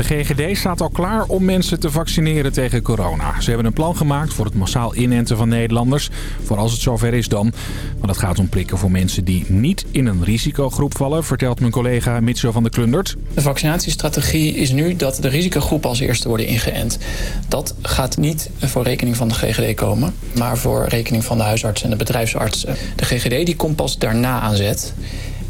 De GGD staat al klaar om mensen te vaccineren tegen corona. Ze hebben een plan gemaakt voor het massaal inenten van Nederlanders. Voor als het zover is dan. Maar dat gaat om prikken voor mensen die niet in een risicogroep vallen... vertelt mijn collega Mitchell van der Klundert. De vaccinatiestrategie is nu dat de risicogroepen als eerste worden ingeënt. Dat gaat niet voor rekening van de GGD komen... maar voor rekening van de huisarts en de bedrijfsarts. De GGD die komt pas daarna aan zet...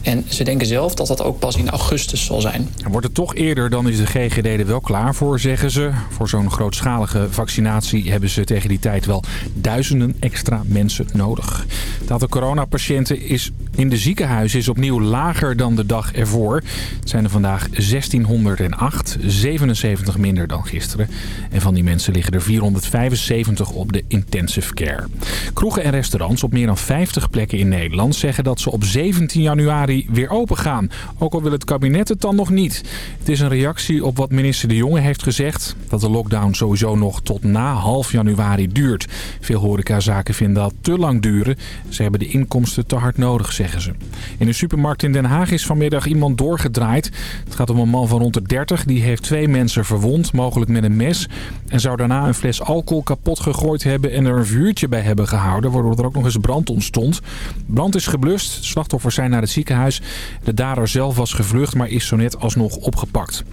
En ze denken zelf dat dat ook pas in augustus zal zijn. Wordt het toch eerder, dan is de GGD er wel klaar voor, zeggen ze. Voor zo'n grootschalige vaccinatie hebben ze tegen die tijd wel duizenden extra mensen nodig. Het aantal coronapatiënten is in de ziekenhuizen is opnieuw lager dan de dag ervoor. Het zijn er vandaag 1608, 77 minder dan gisteren. En van die mensen liggen er 475 op de intensive care. Kroegen en restaurants op meer dan 50 plekken in Nederland zeggen dat ze op 17 januari weer open gaan. Ook al wil het kabinet het dan nog niet. Het is een reactie op wat minister De Jonge heeft gezegd. Dat de lockdown sowieso nog tot na half januari duurt. Veel horecazaken vinden dat te lang duren. Ze hebben de inkomsten te hard nodig, zeggen ze. In een supermarkt in Den Haag is vanmiddag iemand doorgedraaid. Het gaat om een man van rond de 30. Die heeft twee mensen verwond, mogelijk met een mes. En zou daarna een fles alcohol kapot gegooid hebben en er een vuurtje bij hebben gehouden. Waardoor er ook nog eens brand ontstond. Brand is geblust. Slachtoffers zijn naar het ziekenhuis de dader zelf was gevlucht, maar is zo net alsnog opgepakt.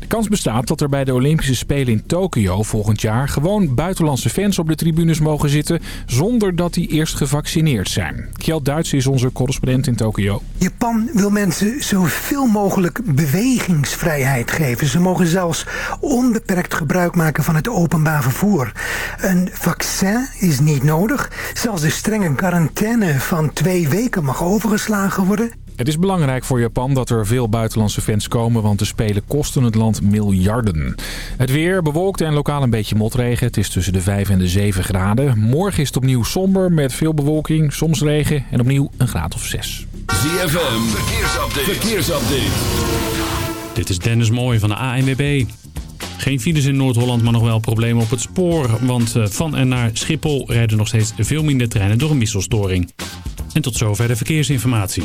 De kans bestaat dat er bij de Olympische Spelen in Tokio volgend jaar... gewoon buitenlandse fans op de tribunes mogen zitten... zonder dat die eerst gevaccineerd zijn. Kjeld Duits is onze correspondent in Tokio. Japan wil mensen zoveel mogelijk bewegingsvrijheid geven. Ze mogen zelfs onbeperkt gebruik maken van het openbaar vervoer. Een vaccin is niet nodig. Zelfs de strenge quarantaine van twee weken mag overgeslagen worden. Het is belangrijk voor Japan dat er veel buitenlandse fans komen, want de Spelen kosten het land miljarden. Het weer bewolkt en lokaal een beetje motregen. Het is tussen de 5 en de 7 graden. Morgen is het opnieuw somber met veel bewolking, soms regen en opnieuw een graad of 6. ZFM, verkeersupdate. verkeersupdate. Dit is Dennis Mooij van de ANWB. Geen files in Noord-Holland, maar nog wel problemen op het spoor. Want eh, van en naar Schiphol rijden nog steeds veel minder treinen door een wisselstoring. En tot zover de verkeersinformatie.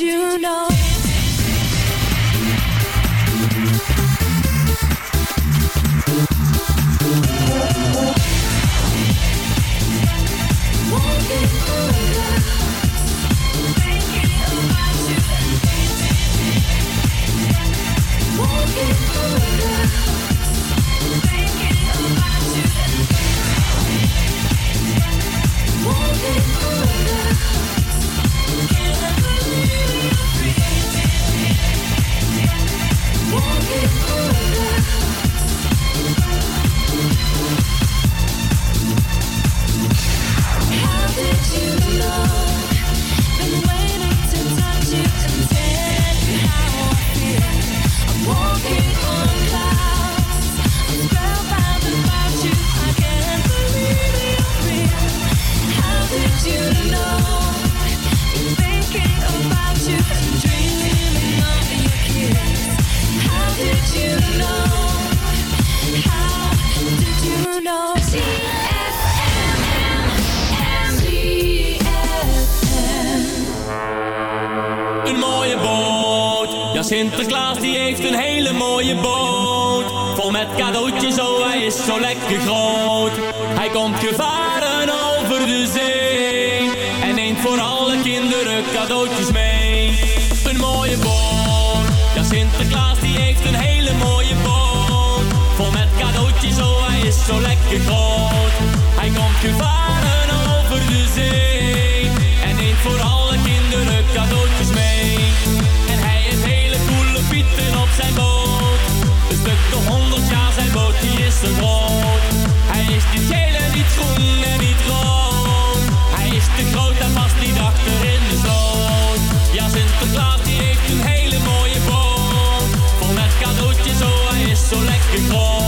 you know? Is zo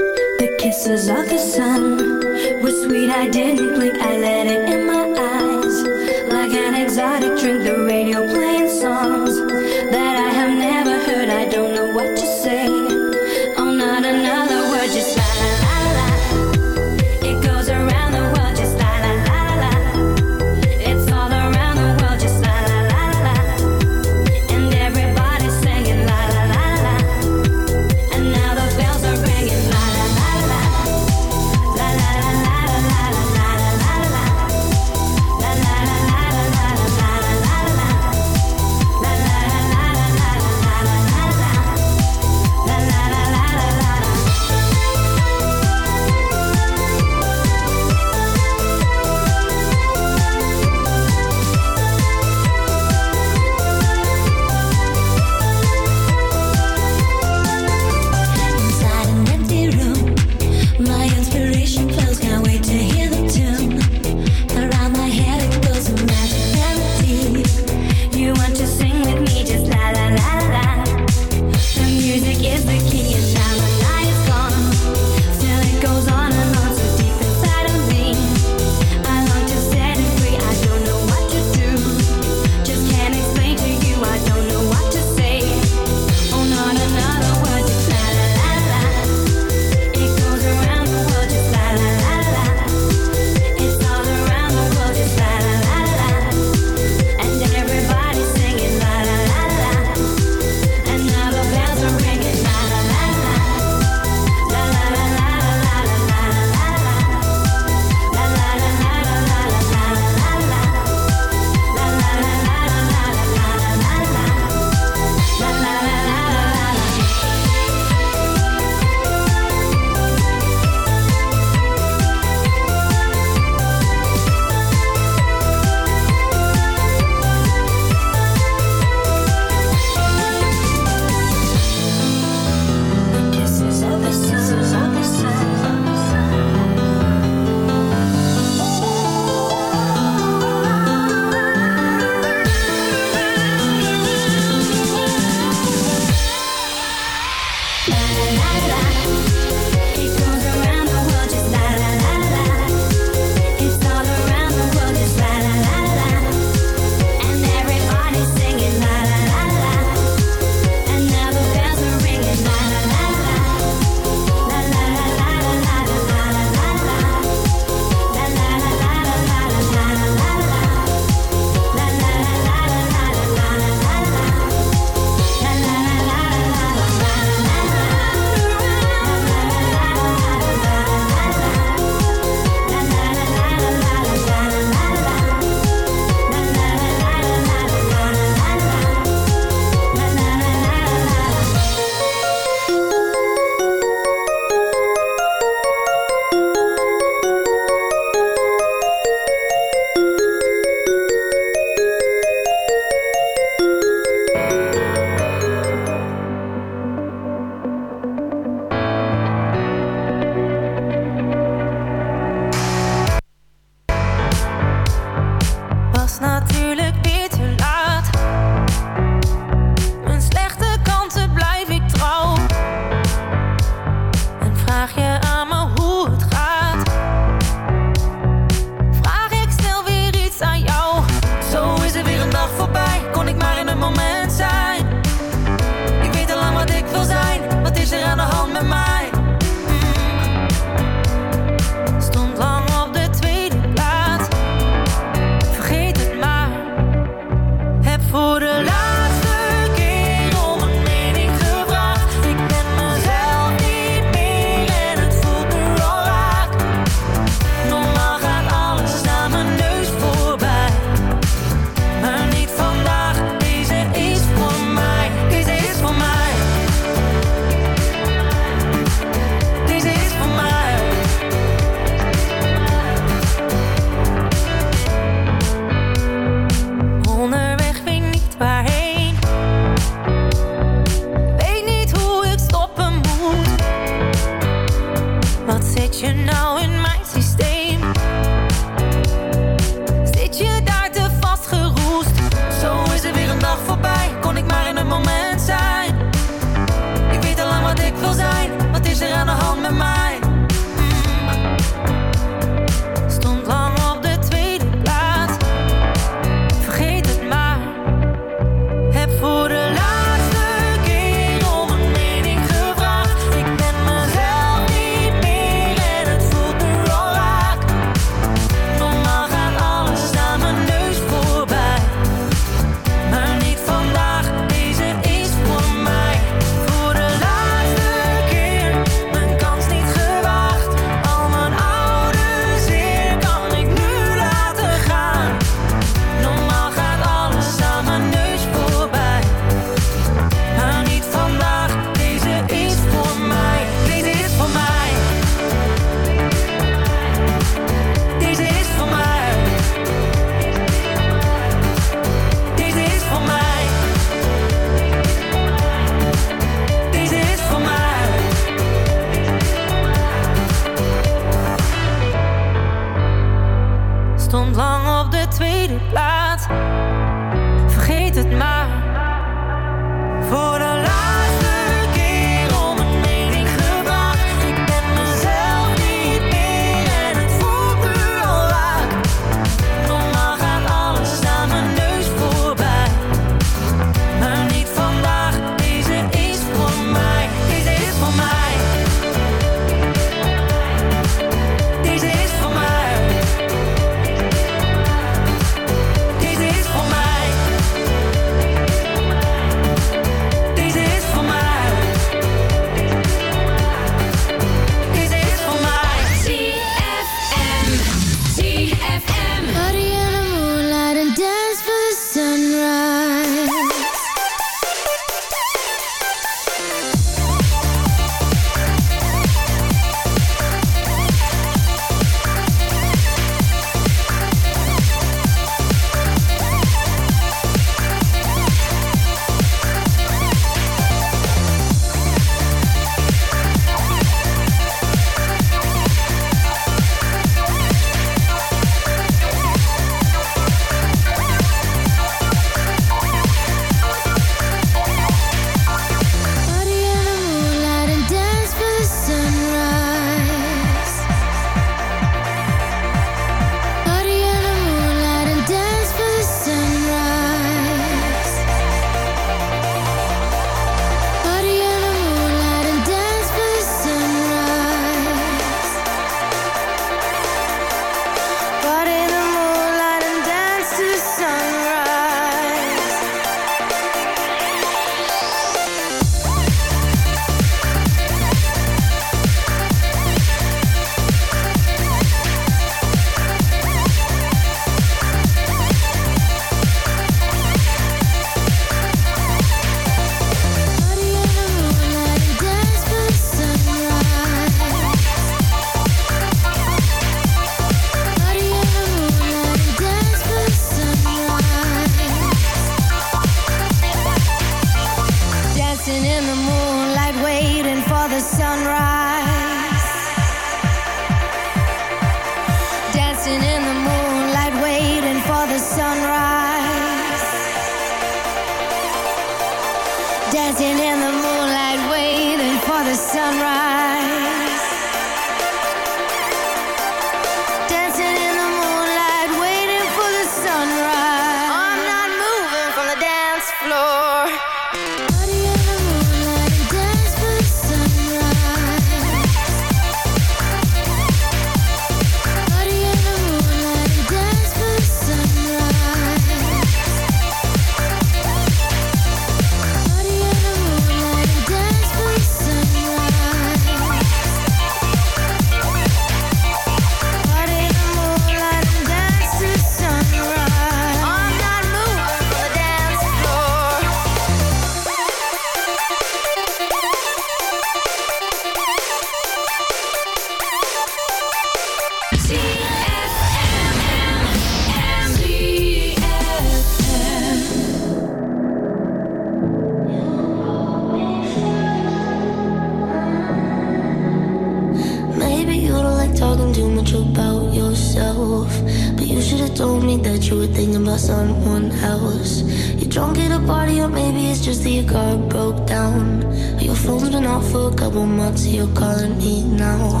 thinking about someone else. You're drunk at a party, or maybe it's just that your car broke down. Your phone's been off for a couple months, you're calling me now.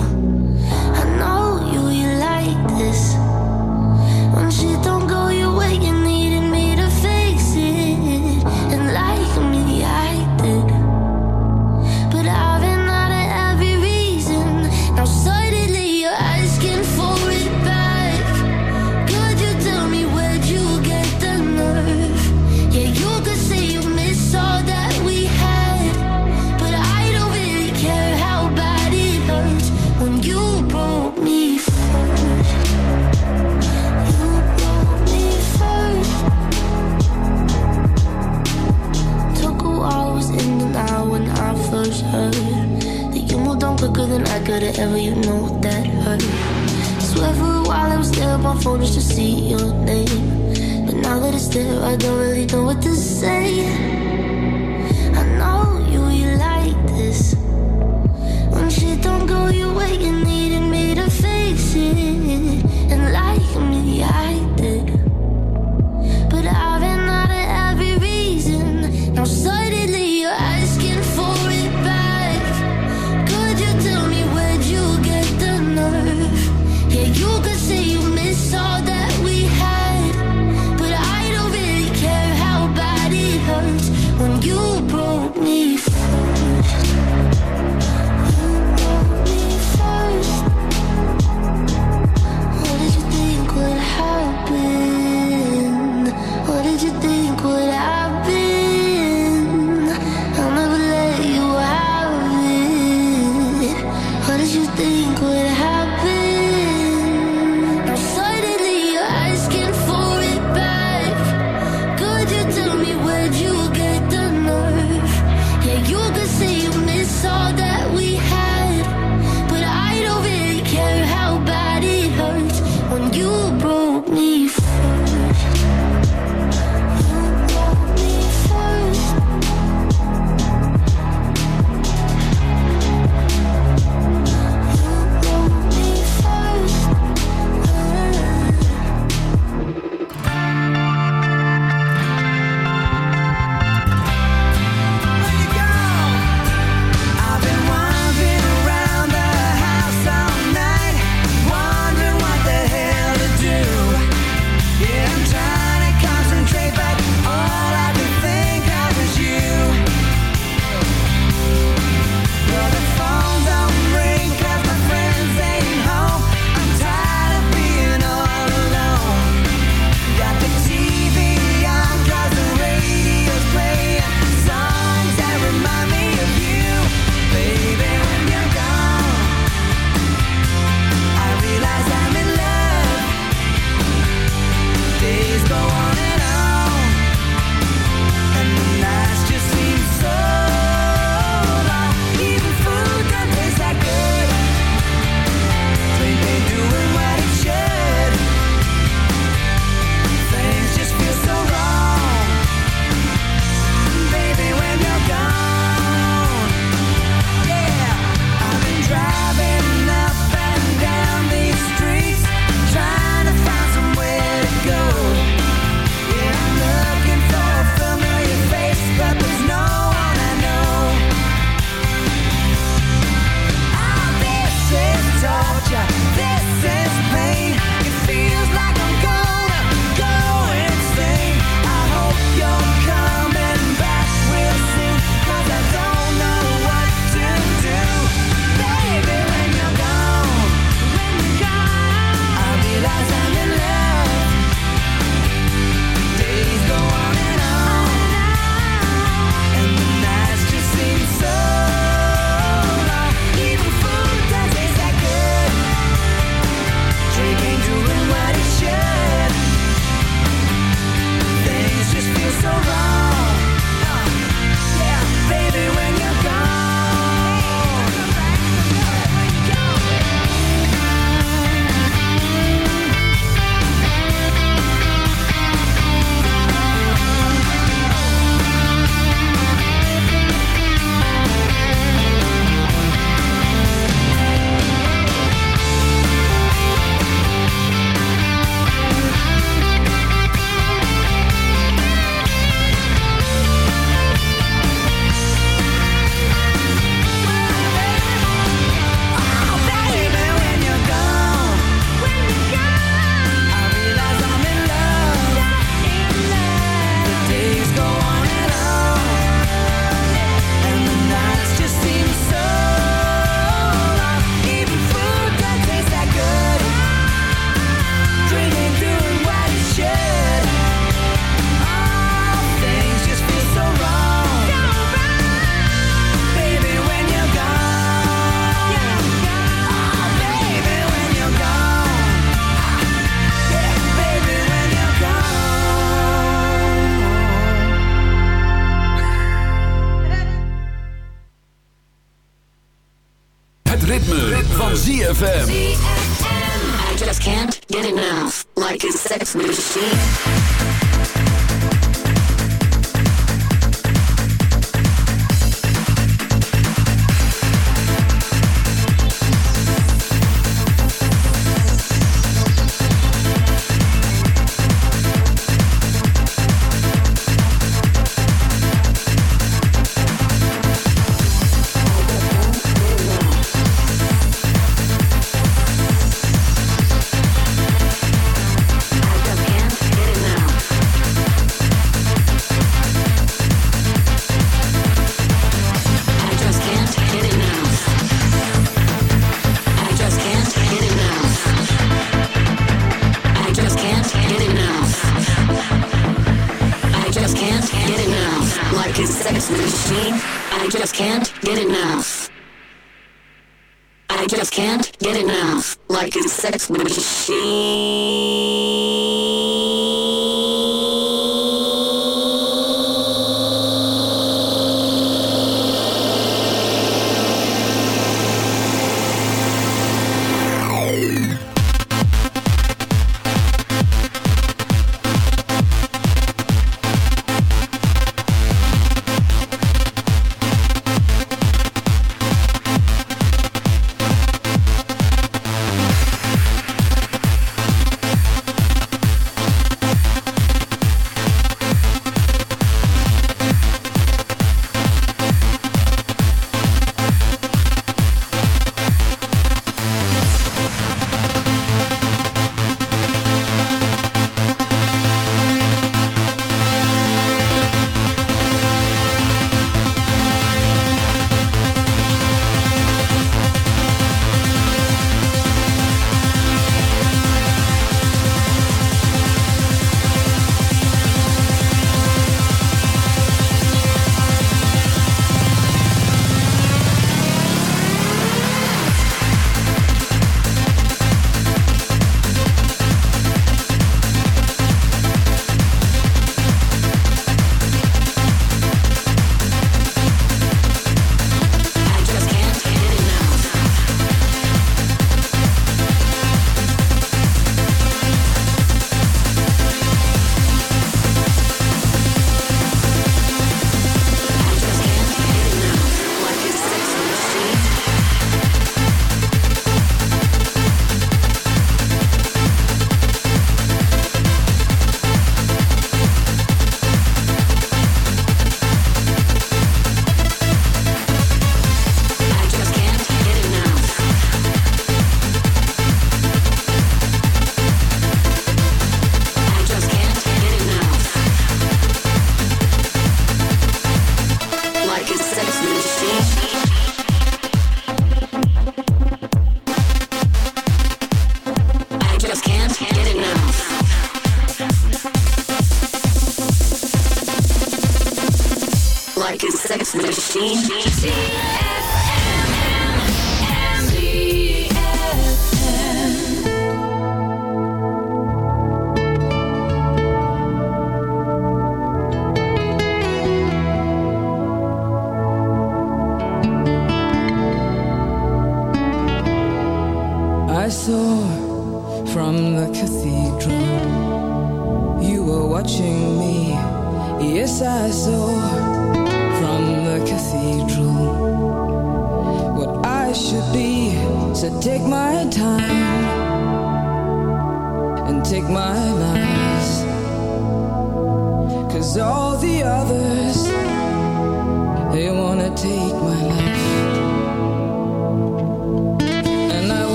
I know you, you like this. When than I could've ever, you know that hurt. Swear for a while I was there on my phone just to see your name. But now that it's there, I don't really know what to say. I know you, you like this. When shit don't go your way, you know you think would happen? Swiss.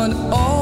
I want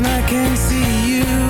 And I can see you